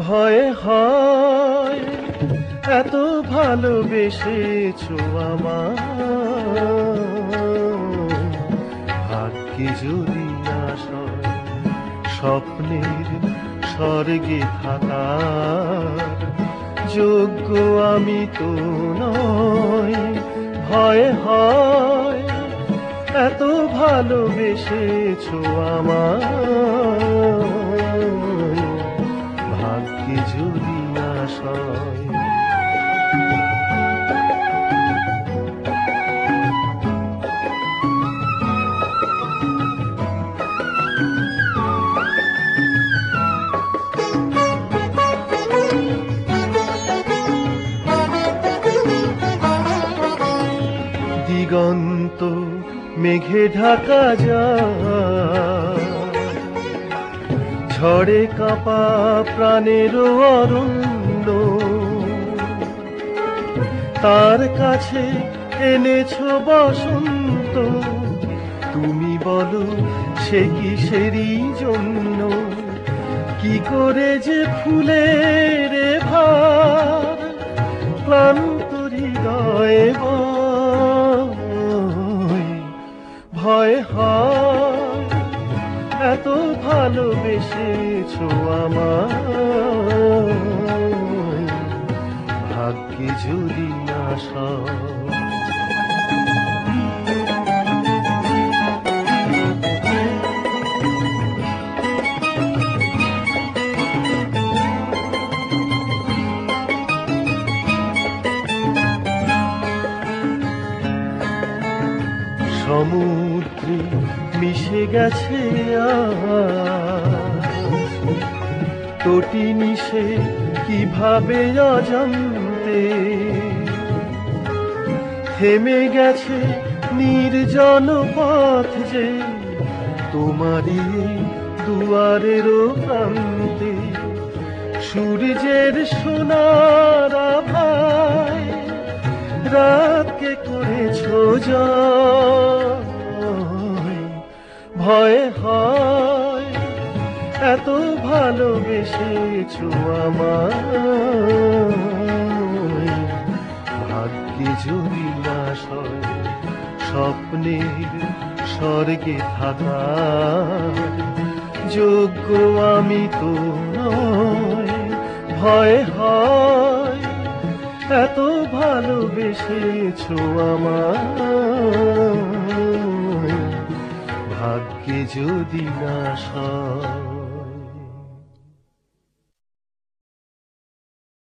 ভয় হয় এত ভালোবেসেছ আমার ভাগ্যে যদি স্বপ্নের স্বর্গে থাকার যোগ্য আমি তো নয় ভয় হয়, এত ভালোবেসেছো আমার ভাগ্যে যদি আশয় দিগন্ত মেঘে ঢাকা যা ঝড়ে কাপা প্রাণের অরণ্য। তার কাছে এনেছ বসন্ত। তুমি বলো, সে কিসেরই জন্য? কি করে যে ফুলের ভার ভয় হয়। এত ভালোবেসেছো আমার সমুদ্রে মিশে গেছে। তটি মিশে কীভাবে অজান্তে থেমে গেছে নির্জন পথ যে তোমারই দুয়ারের প্রান্তে সূর্যের সোনার ভাই রাতকে করেছ জয় ভয় হয়। এত ভালোবেসেছো আমার ভাগ্যে যদি না সয়, স্বপ্নের স্বর্গে থাকার যোগ্য আমি তো ভয় হয়। এত ভালোবেসেছো আমার ভাগ্যে যদি না সয়